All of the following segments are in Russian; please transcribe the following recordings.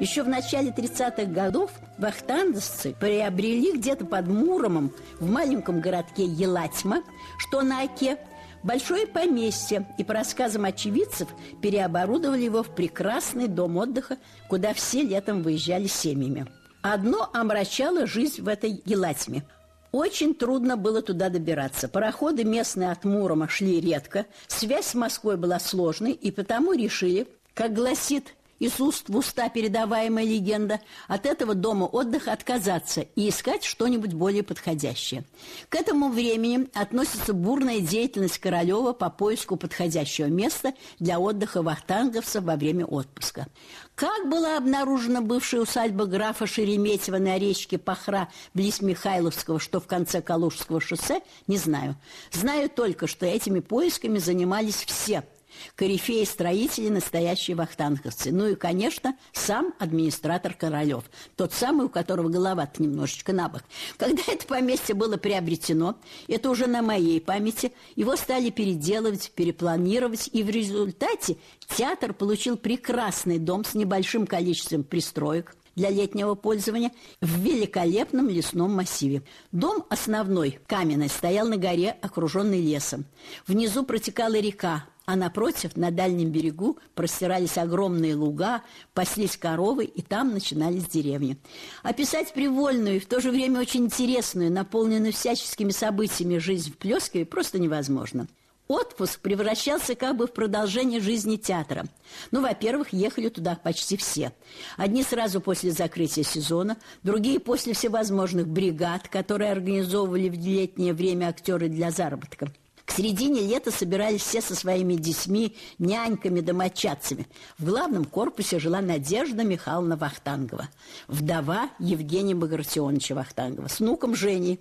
Еще в начале 30-х годов вахтанговцы приобрели где-то под Муромом в маленьком городке Елатьма, что на Оке, большое поместье, и по рассказам очевидцев переоборудовали его в прекрасный дом отдыха, куда все летом выезжали семьями. Одно омрачало жизнь в этой Елатьме – очень трудно было туда добираться. Пароходы местные от Мурома шли редко, связь с Москвой была сложной, и потому решили, как гласит из уст в уста передаваемая легенда, от этого дома отдыха отказаться и искать что-нибудь более подходящее. К этому времени относится бурная деятельность Королева по поиску подходящего места для отдыха вахтанговцев во время отпуска. Как была обнаружена бывшая усадьба графа Шереметьева на речке Пахра близ Михайловского, что в конце Калужского шоссе, не знаю. Знаю только, что этими поисками занимались все – корифеи строители, настоящие вахтанговцы. Ну и, конечно, сам администратор Королев, тот самый, у которого голова-то немножечко набок. Когда это поместье было приобретено, это уже на моей памяти, его стали переделывать, перепланировать, и в результате театр получил прекрасный дом с небольшим количеством пристроек, для летнего пользования в великолепном лесном массиве. Дом основной, каменный, стоял на горе, окруженный лесом. Внизу протекала река, а напротив, на дальнем берегу, простирались огромные луга, паслись коровы, и там начинались деревни. Описать привольную и в то же время очень интересную, наполненную всяческими событиями жизнь в Плескове просто невозможно. Отпуск превращался как бы в продолжение жизни театра. Ну, во-первых, ехали туда почти все. Одни сразу после закрытия сезона, другие после всевозможных бригад, которые организовывали в летнее время актеры для заработка. К середине лета собирались все со своими детьми, няньками, домочадцами. В главном корпусе жила Надежда Михайловна Вахтангова, вдова Евгения Багратионовича Вахтангова, с внуком Женей.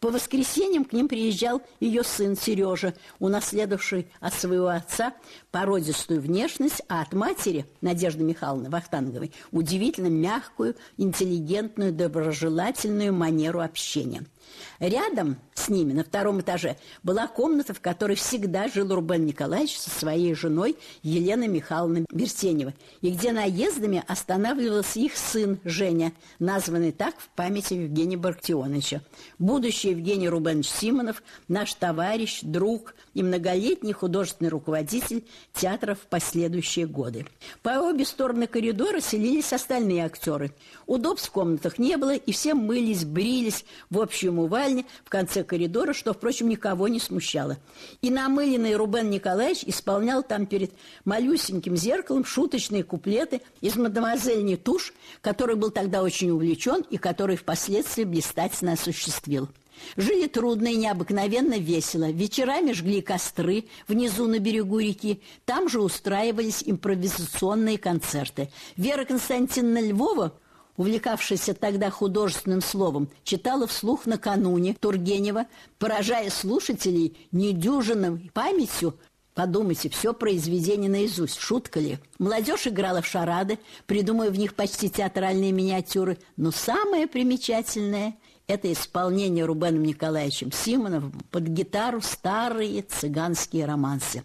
По воскресеньям к ним приезжал ее сын Сережа, унаследовавший от своего отца породистую внешность, а от матери, Надежды Михайловны Вахтанговой, удивительно мягкую, интеллигентную, доброжелательную манеру общения – Рядом с ними на втором этаже была комната, в которой всегда жил Рубен Николаевич со своей женой Еленой Михайловной Берсеневой, и где наездами останавливался их сын Женя, названный так в памяти Евгения Барктионовича. Будущий Евгений Рубенович Симонов, наш товарищ, друг и многолетний художественный руководитель театра в последующие годы. По обе стороны коридора селились остальные актеры. Удобств в комнатах не было, и все мылись, брились в общем умывальне в конце коридора, что, впрочем, никого не смущало. И намыленный Рубен Николаевич исполнял там перед малюсеньким зеркалом шуточные куплеты из «Мадемуазель Нетуш», который был тогда очень увлечен и который впоследствии блистательно осуществил. Жили трудно и необыкновенно весело. Вечерами жгли костры внизу на берегу реки. Там же устраивались импровизационные концерты. Вера Константиновна Львова увлекавшаяся тогда художественным словом, читала вслух накануне Тургенева, поражая слушателей недюжинным памятью Подумайте, все произведение наизусть, шутка ли? Молодежь играла в шарады, придумывая в них почти театральные миниатюры. Но самое примечательное – это исполнение Рубеном Николаевичем Симоновым под гитару старые цыганские романсы.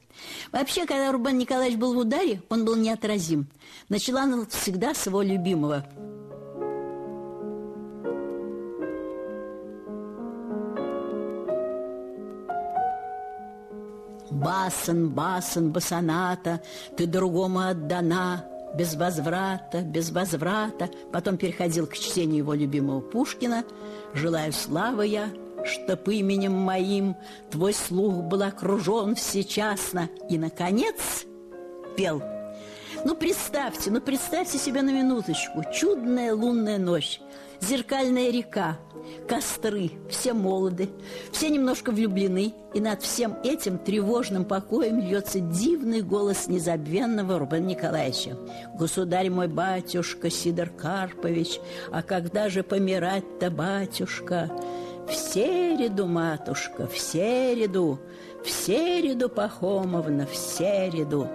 Вообще, когда Рубен Николаевич был в ударе, он был неотразим. Начала он всегда с его любимого – Басан, басан, басаната, ты другому отдана, без возврата, без возврата. Потом переходил к чтению его любимого Пушкина. «Желаю славы я, чтоб именем моим Твой слух был окружен всечасно». И, наконец, пел ну, представьте, ну, представьте себе на минуточку. Чудная лунная ночь, зеркальная река, костры, все молоды, все немножко влюблены, и над всем этим тревожным покоем льется дивный голос незабвенного Рубена Николаевича. «Государь мой батюшка Сидор Карпович, а когда же помирать-то, батюшка?» «В середу, матушка, в середу, в середу, Пахомовна, в середу!»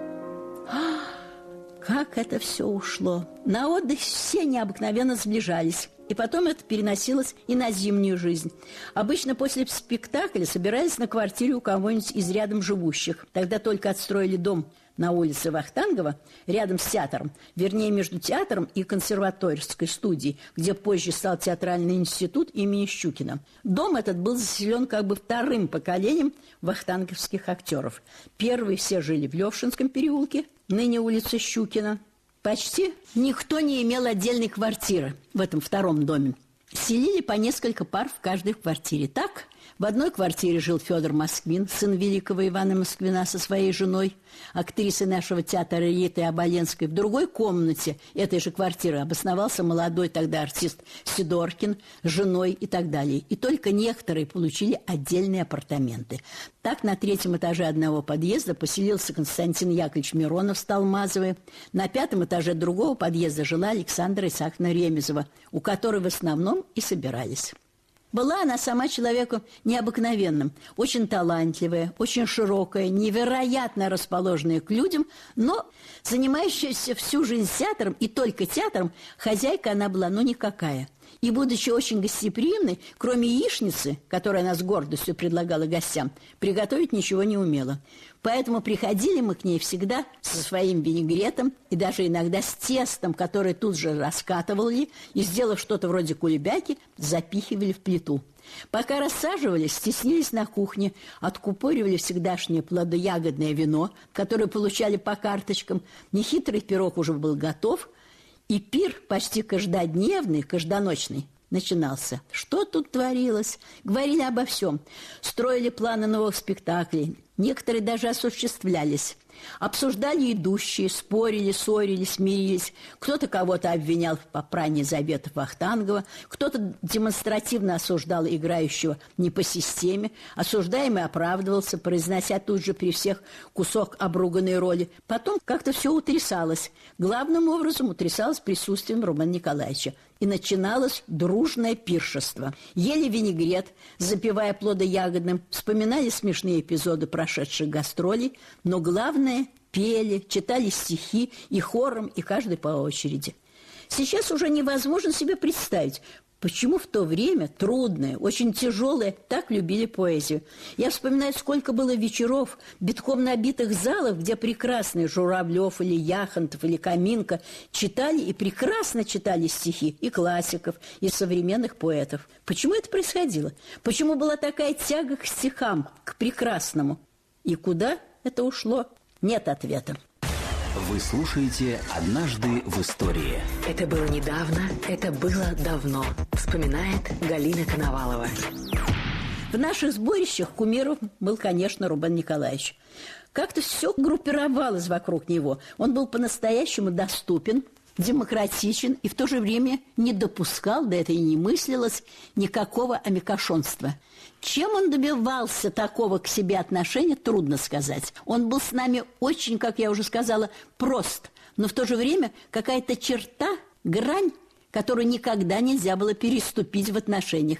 Как это все ушло! На отдых все необыкновенно сближались. И потом это переносилось и на зимнюю жизнь. Обычно после спектакля собирались на квартире у кого-нибудь из рядом живущих. Тогда только отстроили дом на улице Вахтангова, рядом с театром, вернее, между театром и консерваторской студией, где позже стал театральный институт имени Щукина. Дом этот был заселен как бы вторым поколением вахтанговских актеров. Первые все жили в Левшинском переулке, ныне улица Щукина. Почти никто не имел отдельной квартиры в этом втором доме. Селили по несколько пар в каждой квартире. Так – в одной квартире жил Федор Москвин, сын великого Ивана Москвина со своей женой, актрисой нашего театра Риты Оболенской. В другой комнате этой же квартиры обосновался молодой тогда артист Сидоркин с женой и так далее. И только некоторые получили отдельные апартаменты. Так на третьем этаже одного подъезда поселился Константин Яковлевич Миронов с Талмазовой. На пятом этаже другого подъезда жила Александра Исааковна Ремезова, у которой в основном и собирались. Была она сама человеком необыкновенным, очень талантливая, очень широкая, невероятно расположенная к людям, но занимающаяся всю жизнь театром и только театром, хозяйка она была ну никакая – и, будучи очень гостеприимной, кроме яичницы, которую она с гордостью предлагала гостям, приготовить ничего не умела. Поэтому приходили мы к ней всегда со своим винегретом и даже иногда с тестом, которое тут же раскатывали и, сделав что-то вроде кулебяки, запихивали в плиту. Пока рассаживались, стеснились на кухне, откупоривали всегдашнее плодоягодное вино, которое получали по карточкам. Нехитрый пирог уже был готов – и пир почти каждодневный, каждоночный начинался. Что тут творилось? Говорили обо всем. Строили планы новых спектаклей. Некоторые даже осуществлялись. Обсуждали идущие, спорили, ссорились, мирились. Кто-то кого-то обвинял в попрании заветов Вахтангова, кто-то демонстративно осуждал играющего не по системе, осуждаемый оправдывался, произнося тут же при всех кусок обруганной роли. Потом как-то все утрясалось. Главным образом утрясалось присутствием Романа Николаевича. И начиналось дружное пиршество. Ели винегрет, запивая плодоягодным, вспоминали смешные эпизоды прошедших гастролей, но главное – пели, читали стихи и хором, и каждый по очереди. Сейчас уже невозможно себе представить, Почему в то время трудное, очень тяжелое, так любили поэзию? Я вспоминаю, сколько было вечеров, битком набитых залов, где прекрасные Журавлев или Яхонтов или Каминка читали и прекрасно читали стихи и классиков, и современных поэтов. Почему это происходило? Почему была такая тяга к стихам, к прекрасному? И куда это ушло? Нет ответа. Вы слушаете «Однажды в истории». Это было недавно, это было давно, вспоминает Галина Коновалова. В наших сборищах кумиром был, конечно, Рубен Николаевич. Как-то все группировалось вокруг него. Он был по-настоящему доступен, демократичен и в то же время не допускал, да это и не мыслилось, никакого амикошонства. Чем он добивался такого к себе отношения, трудно сказать. Он был с нами очень, как я уже сказала, прост, но в то же время какая-то черта, грань, которую никогда нельзя было переступить в отношениях.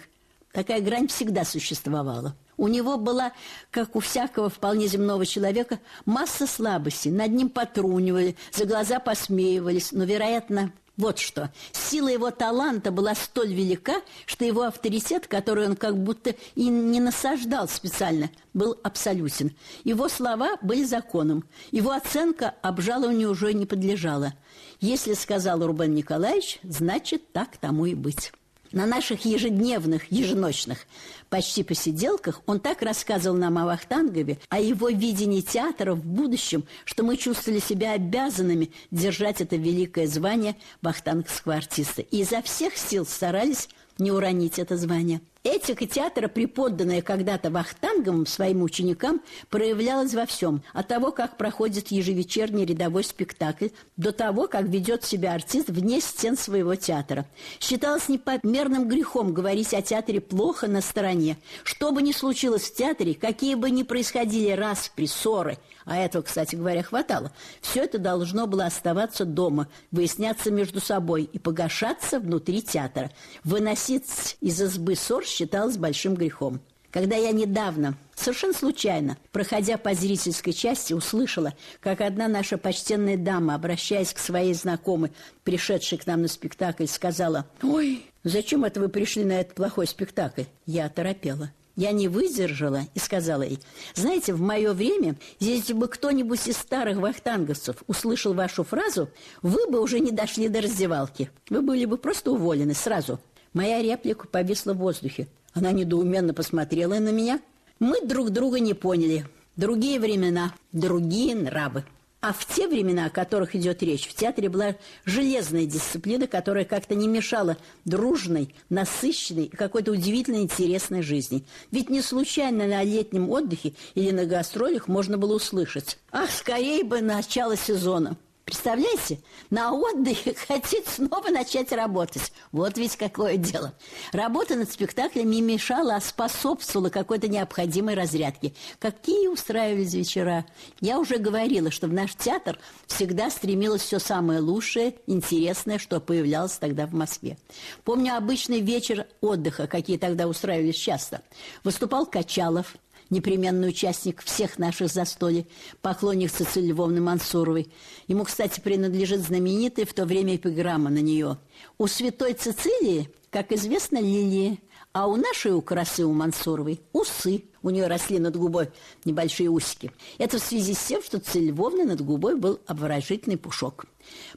Такая грань всегда существовала. У него была, как у всякого вполне земного человека, масса слабостей. Над ним потрунивали, за глаза посмеивались. Но, вероятно, вот что. Сила его таланта была столь велика, что его авторитет, который он как будто и не насаждал специально, был абсолютен. Его слова были законом. Его оценка обжалованию уже не подлежала. Если сказал Рубен Николаевич, значит, так тому и быть. На наших ежедневных, еженочных почти посиделках он так рассказывал нам о Вахтангове, о его видении театра в будущем, что мы чувствовали себя обязанными держать это великое звание вахтанговского артиста. И изо всех сил старались не уронить это звание. Этика театра, преподанная когда-то Вахтанговым своим ученикам, проявлялась во всем. От того, как проходит ежевечерний рядовой спектакль, до того, как ведет себя артист вне стен своего театра. Считалось непомерным грехом говорить о театре плохо на стороне. Что бы ни случилось в театре, какие бы ни происходили распри, ссоры, а этого, кстати говоря, хватало, все это должно было оставаться дома, выясняться между собой и погашаться внутри театра. Выносить из избы ссор считалось большим грехом. Когда я недавно, совершенно случайно, проходя по зрительской части, услышала, как одна наша почтенная дама, обращаясь к своей знакомой, пришедшей к нам на спектакль, сказала, «Ой, зачем это вы пришли на этот плохой спектакль?» Я оторопела. Я не выдержала и сказала ей, знаете, в мое время, если бы кто-нибудь из старых вахтанговцев услышал вашу фразу, вы бы уже не дошли до раздевалки. Вы были бы просто уволены сразу. Моя реплика повисла в воздухе. Она недоуменно посмотрела на меня. Мы друг друга не поняли. Другие времена, другие нравы. А в те времена, о которых идет речь, в театре была железная дисциплина, которая как-то не мешала дружной, насыщенной и какой-то удивительно интересной жизни. Ведь не случайно на летнем отдыхе или на гастролях можно было услышать «Ах, скорее бы начало сезона!» Представляете, на отдыхе хотеть снова начать работать. Вот ведь какое дело. Работа над спектаклем не мешала, а способствовала какой-то необходимой разрядке. Какие устраивались вечера. Я уже говорила, что в наш театр всегда стремилось все самое лучшее, интересное, что появлялось тогда в Москве. Помню обычный вечер отдыха, какие тогда устраивались часто. Выступал Качалов, непременный участник всех наших застолий, поклонник Цицилии Львовны Мансуровой. Ему, кстати, принадлежит знаменитая в то время эпиграмма на нее. У святой Цицилии, как известно, лилии, а у нашей у красы у Мансуровой усы. У нее росли над губой небольшие усики. Это в связи с тем, что Цицилия над губой был обворожительный пушок.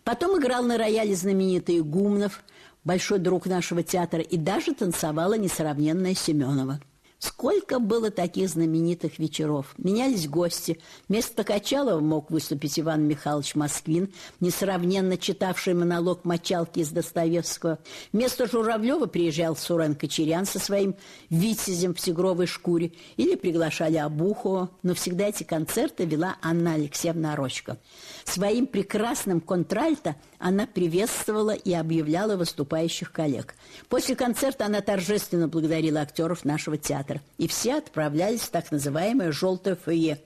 Потом играл на рояле знаменитый Гумнов, большой друг нашего театра, и даже танцевала несравненная Семенова. Сколько было таких знаменитых вечеров. Менялись гости. Вместо Качалова мог выступить Иван Михайлович Москвин, несравненно читавший монолог «Мочалки» из Достоевского. Вместо Журавлева приезжал Сурен Кочерян со своим витязем в тигровой шкуре. Или приглашали Обухова. Но всегда эти концерты вела Анна Алексеевна Рочка. Своим прекрасным контральто она приветствовала и объявляла выступающих коллег. После концерта она торжественно благодарила актеров нашего театра. И все отправлялись в так называемое «желтое фойе»,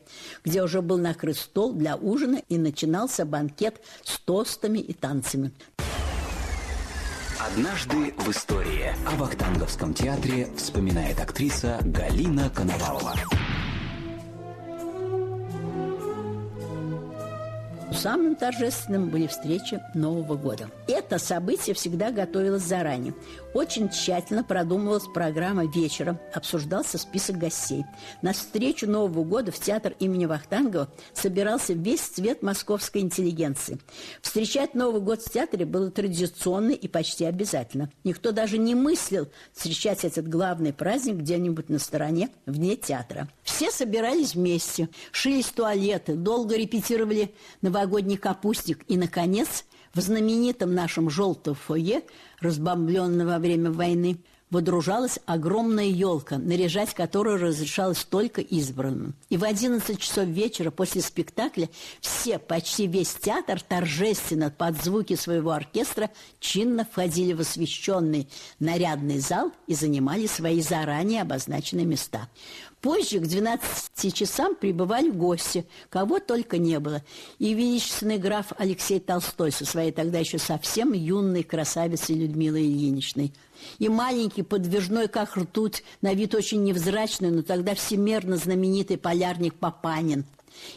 где уже был накрыт стол для ужина и начинался банкет с тостами и танцами. Однажды в истории о Вахтанговском театре вспоминает актриса Галина Коновалова. Самым торжественным были встречи Нового года. Это событие всегда готовилось заранее. Очень тщательно продумывалась программа вечера, обсуждался список гостей. На встречу Нового года в театр имени Вахтангова собирался весь цвет московской интеллигенции. Встречать Новый год в театре было традиционно и почти обязательно. Никто даже не мыслил встречать этот главный праздник где-нибудь на стороне, вне театра. Все собирались вместе, шились туалеты, долго репетировали новогодний капустник и, наконец, в знаменитом нашем желтом фойе, разбомбленном во время войны, водружалась огромная елка, наряжать которую разрешалось только избранным. И в 11 часов вечера после спектакля все, почти весь театр, торжественно под звуки своего оркестра чинно входили в освещенный нарядный зал и занимали свои заранее обозначенные места. Позже, к 12 часам, прибывали гости, кого только не было. И величественный граф Алексей Толстой со своей тогда еще совсем юной красавицей Людмилой Ильиничной. И маленький, подвижной, как ртуть, на вид очень невзрачный, но тогда всемирно знаменитый полярник Папанин.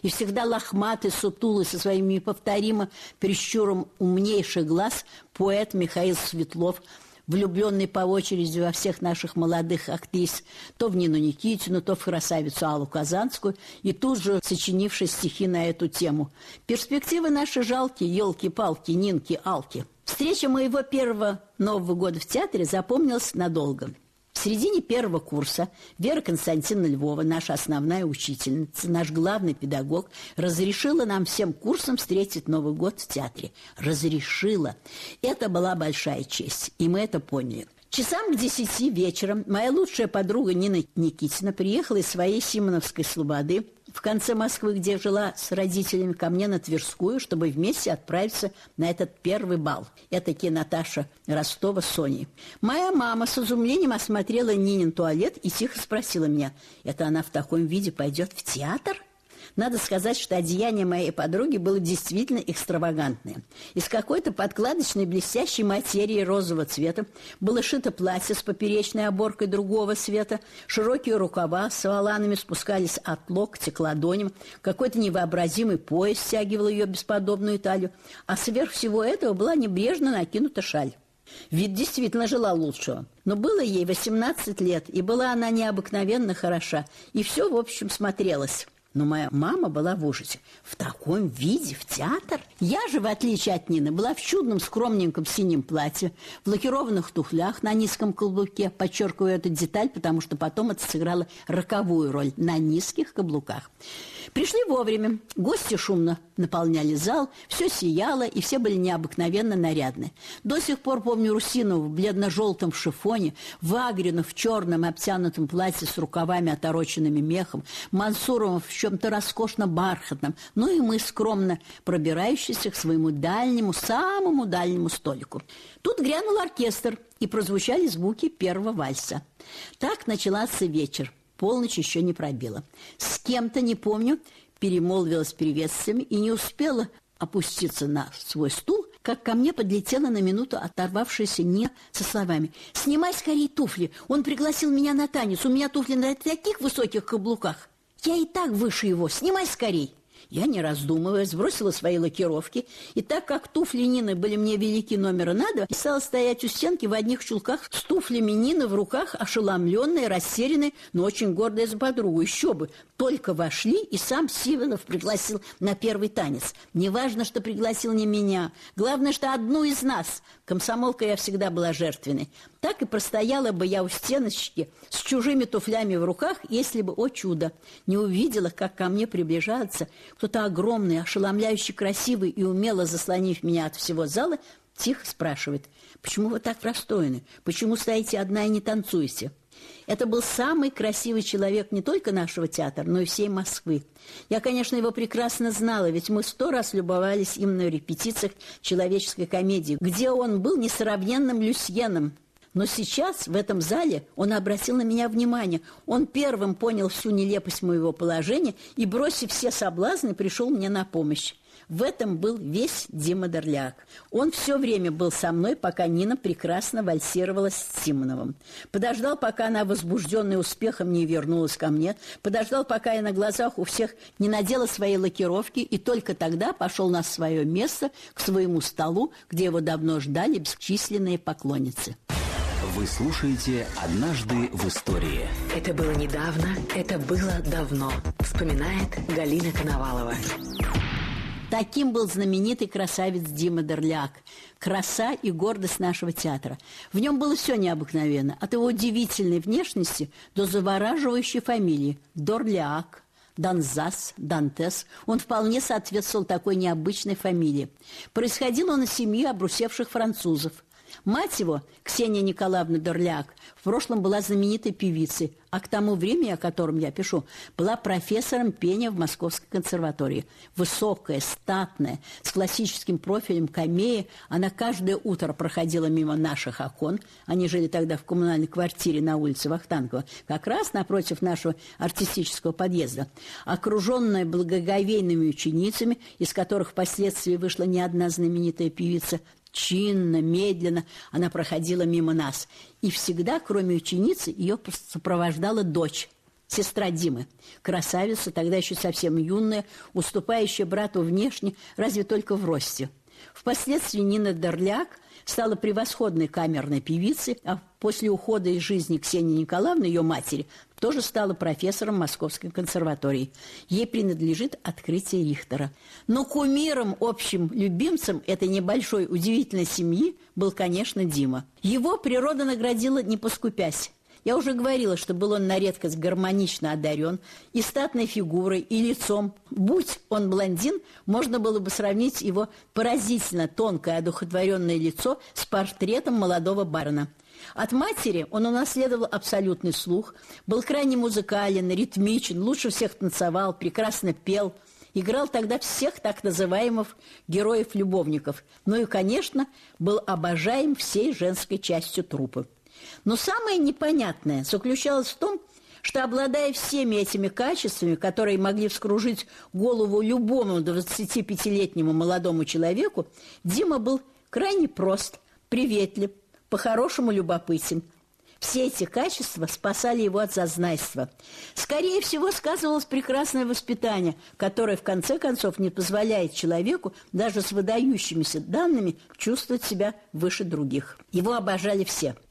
И всегда лохматый, сутулый, со своим неповторимо прищуром умнейший глаз поэт Михаил Светлов – влюбленный по очереди во всех наших молодых актрис, то в Нину Никитину, то в красавицу Аллу Казанскую, и тут же сочинивший стихи на эту тему. Перспективы наши жалкие, елки-палки, Нинки, Алки. Встреча моего первого Нового года в театре запомнилась надолго. В середине первого курса Вера Константиновна Львова, наша основная учительница, наш главный педагог, разрешила нам всем курсам встретить Новый год в театре. Разрешила. Это была большая честь, и мы это поняли. Часам к десяти вечера моя лучшая подруга Нина Никитина приехала из своей Симоновской слободы в конце Москвы, где жила с родителями, ко мне на Тверскую, чтобы вместе отправиться на этот первый бал. Это Наташа Ростова с Соней. Моя мама с изумлением осмотрела Нинин туалет и тихо спросила меня, это она в таком виде пойдет в театр? Надо сказать, что одеяние моей подруги было действительно экстравагантное. Из какой-то подкладочной блестящей материи розового цвета было шито платье с поперечной оборкой другого цвета, широкие рукава с воланами спускались от локтя к ладоням, какой-то невообразимый пояс стягивал ее бесподобную талию, а сверх всего этого была небрежно накинута шаль. Вид действительно жила лучшего. Но было ей 18 лет, и была она необыкновенно хороша. И все, в общем, смотрелось. Но моя мама была в ужасе. В таком виде в театр? Я же, в отличие от Нины, была в чудном скромненьком синем платье, в лакированных туфлях на низком каблуке. Подчеркиваю эту деталь, потому что потом это сыграло роковую роль на низких каблуках. Пришли вовремя. Гости шумно наполняли зал, все сияло, и все были необыкновенно нарядны. До сих пор помню Русину в бледно-желтом шифоне, Вагрину в черном обтянутом платье с рукавами, отороченными мехом, Мансурова в чем-то роскошно-бархатном, ну и мы скромно пробирающиеся к своему дальнему, самому дальнему столику. Тут грянул оркестр, и прозвучали звуки первого вальса. Так начался вечер. Полночь еще не пробила. С кем-то, не помню, перемолвилась приветствиями и не успела опуститься на свой стул, как ко мне подлетела на минуту оторвавшаяся не со словами «Снимай скорее туфли, он пригласил меня на танец, у меня туфли на таких высоких каблуках». «Я и так выше его, снимай скорей!» Я, не раздумывая, сбросила свои лакировки, и так как туфли Нины были мне велики номера надо, стала стоять у стенки в одних чулках с туфлями Нины в руках, ошеломленная, растерянная, но очень гордая за подругу. Еще бы, только вошли, и сам Сивенов пригласил на первый танец. Неважно, что пригласил не меня, главное, что одну из нас. Комсомолка я всегда была жертвенной. Так и простояла бы я у стеночки с чужими туфлями в руках, если бы, о чудо, не увидела, как ко мне приближается кто-то огромный, ошеломляющий красивый и умело заслонив меня от всего зала, тихо спрашивает, почему вы так расстроены, почему стоите одна и не танцуете? Это был самый красивый человек не только нашего театра, но и всей Москвы. Я, конечно, его прекрасно знала, ведь мы сто раз любовались им на репетициях человеческой комедии, где он был несравненным Люсьеном, но сейчас в этом зале он обратил на меня внимание. Он первым понял всю нелепость моего положения и, бросив все соблазны, пришел мне на помощь. В этом был весь Дима Дорляк. Он все время был со мной, пока Нина прекрасно вальсировала с Симоновым. Подождал, пока она, возбужденная успехом, не вернулась ко мне. Подождал, пока я на глазах у всех не надела свои лакировки, и только тогда пошел на свое место, к своему столу, где его давно ждали бесчисленные поклонницы. Вы слушаете «Однажды в истории». Это было недавно, это было давно. Вспоминает Галина Коновалова. Таким был знаменитый красавец Дима Дорляк. Краса и гордость нашего театра. В нем было все необыкновенно. От его удивительной внешности до завораживающей фамилии. Дорляк, Донзас, Дантес. Он вполне соответствовал такой необычной фамилии. Происходил он из семьи обрусевших французов – Мать его, Ксения Николаевна Дорляк, в прошлом была знаменитой певицей, а к тому времени, о котором я пишу, была профессором пения в Московской консерватории. Высокая, статная, с классическим профилем камеи, она каждое утро проходила мимо наших окон. Они жили тогда в коммунальной квартире на улице Вахтангова, как раз напротив нашего артистического подъезда. Окруженная благоговейными ученицами, из которых впоследствии вышла не одна знаменитая певица, чинно, медленно она проходила мимо нас. И всегда, кроме ученицы, ее сопровождала дочь, сестра Димы. Красавица, тогда еще совсем юная, уступающая брату внешне, разве только в росте. Впоследствии Нина Дорляк стала превосходной камерной певицей, а после ухода из жизни Ксении Николаевны, ее матери, тоже стала профессором Московской консерватории. Ей принадлежит открытие Рихтера. Но кумиром, общим любимцем этой небольшой удивительной семьи был, конечно, Дима. Его природа наградила не поскупясь. Я уже говорила, что был он на редкость гармонично одарен и статной фигурой, и лицом. Будь он блондин, можно было бы сравнить его поразительно тонкое, одухотворенное лицо с портретом молодого барона. От матери он унаследовал абсолютный слух, был крайне музыкален, ритмичен, лучше всех танцевал, прекрасно пел, играл тогда всех так называемых героев-любовников, ну и, конечно, был обожаем всей женской частью трупы. Но самое непонятное заключалось в том, что, обладая всеми этими качествами, которые могли вскружить голову любому 25-летнему молодому человеку, Дима был крайне прост, приветлив, по-хорошему любопытен. Все эти качества спасали его от зазнайства. Скорее всего, сказывалось прекрасное воспитание, которое, в конце концов, не позволяет человеку даже с выдающимися данными чувствовать себя выше других. Его обожали все –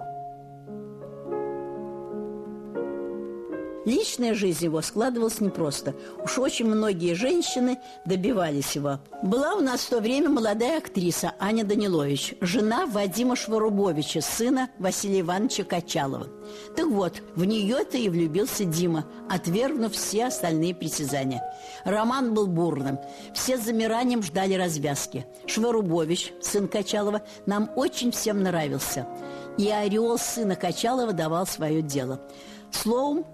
Личная жизнь его складывалась непросто. Уж очень многие женщины добивались его. Была у нас в то время молодая актриса Аня Данилович, жена Вадима Шварубовича, сына Василия Ивановича Качалова. Так вот, в нее-то и влюбился Дима, отвергнув все остальные притязания. Роман был бурным. Все с замиранием ждали развязки. Шварубович, сын Качалова, нам очень всем нравился. И ореол сына Качалова давал свое дело. Словом,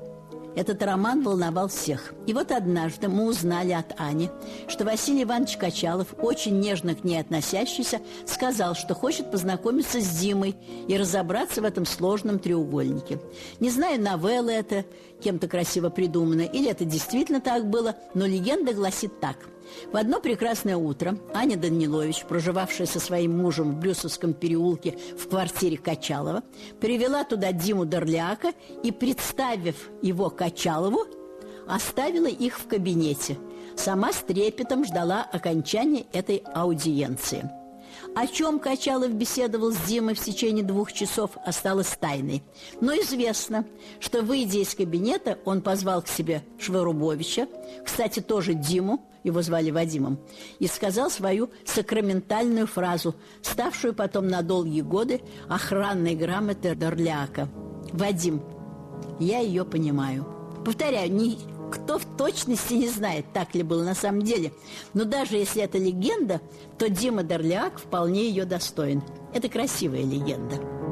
этот роман волновал всех. И вот однажды мы узнали от Ани, что Василий Иванович Качалов, очень нежно к ней относящийся, сказал, что хочет познакомиться с Димой и разобраться в этом сложном треугольнике. Не знаю, новелла это кем-то красиво придумана, или это действительно так было, но легенда гласит так – в одно прекрасное утро Аня Данилович, проживавшая со своим мужем в Брюсовском переулке в квартире Качалова, привела туда Диму Дорляка и, представив его Качалову, оставила их в кабинете. Сама с трепетом ждала окончания этой аудиенции – о чем Качалов беседовал с Димой в течение двух часов, осталось тайной. Но известно, что, выйдя из кабинета, он позвал к себе Шварубовича, кстати, тоже Диму, его звали Вадимом, и сказал свою сакраментальную фразу, ставшую потом на долгие годы охранной грамотой Дорляка. «Вадим, я ее понимаю». Повторяю, не, кто в точности не знает, так ли было на самом деле. Но даже если это легенда, то Дима Дорляк вполне ее достоин. Это красивая легенда.